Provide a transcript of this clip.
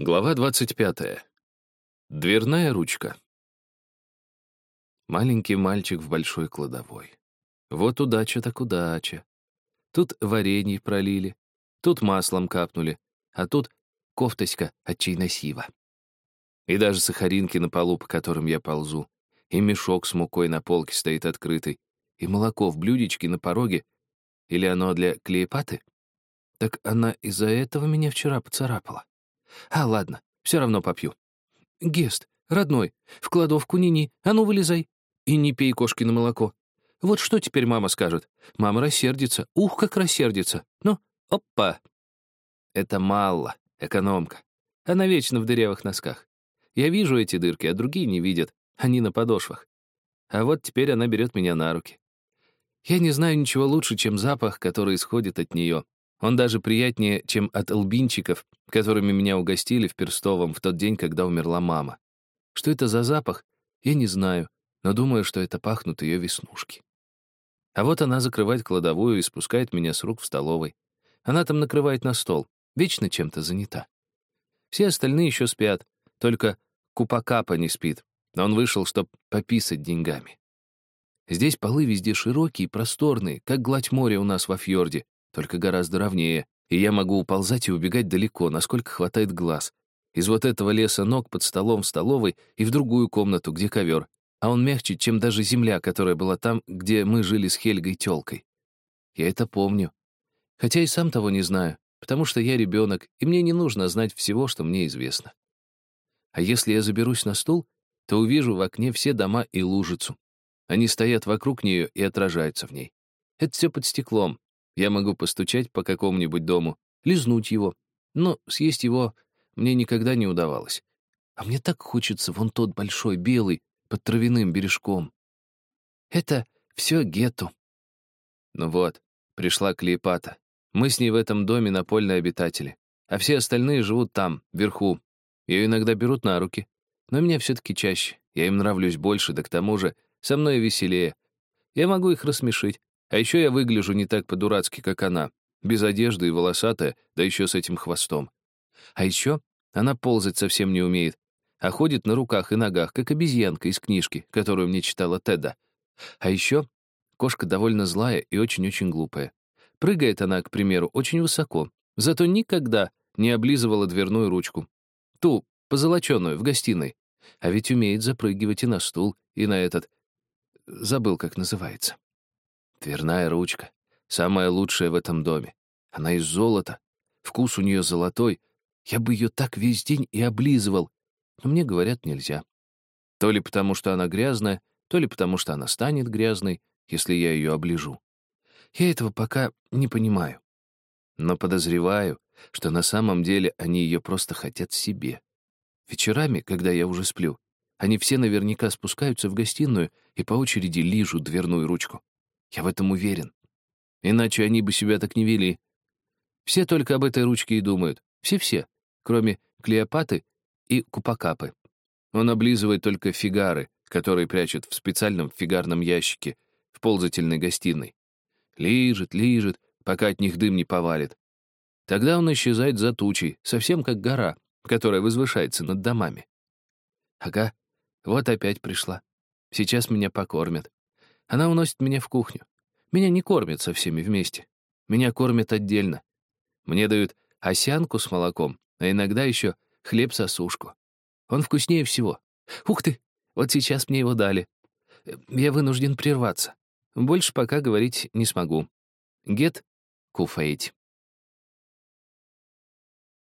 Глава 25. Дверная ручка. Маленький мальчик в большой кладовой. Вот удача так удача. Тут варенье пролили, тут маслом капнули, а тут кофтоська от чайносива. И даже сахаринки на полу, по которым я ползу, и мешок с мукой на полке стоит открытый, и молоко в блюдечке на пороге. Или оно для клеепаты? Так она из-за этого меня вчера поцарапала. А, ладно, все равно попью. Гест, родной, в кладовку ни-ни, а ну вылезай. И не пей кошкино молоко. Вот что теперь мама скажет? Мама рассердится. Ух, как рассердится. Ну, опа. Это Малла, экономка. Она вечно в дырявых носках. Я вижу эти дырки, а другие не видят. Они на подошвах. А вот теперь она берет меня на руки. Я не знаю ничего лучше, чем запах, который исходит от нее. Он даже приятнее, чем от лбинчиков, которыми меня угостили в Перстовом в тот день, когда умерла мама. Что это за запах, я не знаю, но думаю, что это пахнут ее веснушки. А вот она закрывает кладовую и спускает меня с рук в столовой. Она там накрывает на стол, вечно чем-то занята. Все остальные еще спят, только Купакапа не спит, но он вышел, чтобы пописать деньгами. Здесь полы везде широкие просторные, как гладь моря у нас во фьорде, только гораздо ровнее, и я могу уползать и убегать далеко, насколько хватает глаз. Из вот этого леса ног под столом в столовой и в другую комнату, где ковер. А он мягче, чем даже земля, которая была там, где мы жили с Хельгой тёлкой. Я это помню. Хотя и сам того не знаю, потому что я ребенок, и мне не нужно знать всего, что мне известно. А если я заберусь на стул, то увижу в окне все дома и лужицу. Они стоят вокруг нее и отражаются в ней. Это все под стеклом, я могу постучать по какому-нибудь дому, лизнуть его, но съесть его мне никогда не удавалось. А мне так хочется вон тот большой, белый, под травяным бережком. Это все гетто. Ну вот, пришла Клеопата. Мы с ней в этом доме напольные обитатели, а все остальные живут там, вверху. Ее иногда берут на руки, но меня все-таки чаще. Я им нравлюсь больше, да к тому же со мной веселее. Я могу их рассмешить, а еще я выгляжу не так по-дурацки, как она, без одежды и волосатая, да еще с этим хвостом. А еще она ползать совсем не умеет, а ходит на руках и ногах, как обезьянка из книжки, которую мне читала Теда. А еще кошка довольно злая и очень-очень глупая. Прыгает она, к примеру, очень высоко, зато никогда не облизывала дверную ручку. Ту, позолоченную, в гостиной. А ведь умеет запрыгивать и на стул, и на этот... Забыл, как называется. Дверная ручка. Самая лучшая в этом доме. Она из золота. Вкус у нее золотой. Я бы ее так весь день и облизывал. Но мне говорят, нельзя. То ли потому, что она грязная, то ли потому, что она станет грязной, если я ее оближу. Я этого пока не понимаю. Но подозреваю, что на самом деле они ее просто хотят себе. Вечерами, когда я уже сплю, они все наверняка спускаются в гостиную и по очереди лижут дверную ручку. Я в этом уверен. Иначе они бы себя так не вели. Все только об этой ручке и думают. Все-все, кроме Клеопаты и Купакапы. Он облизывает только фигары, которые прячет в специальном фигарном ящике в ползательной гостиной. Лижет, лижет, пока от них дым не повалит. Тогда он исчезает за тучей, совсем как гора, которая возвышается над домами. Ага, вот опять пришла. Сейчас меня покормят. Она уносит меня в кухню. Меня не кормят со всеми вместе. Меня кормят отдельно. Мне дают осянку с молоком, а иногда еще хлеб-сосушку. Он вкуснее всего. Ух ты, вот сейчас мне его дали. Я вынужден прерваться. Больше пока говорить не смогу. Гет куфаить.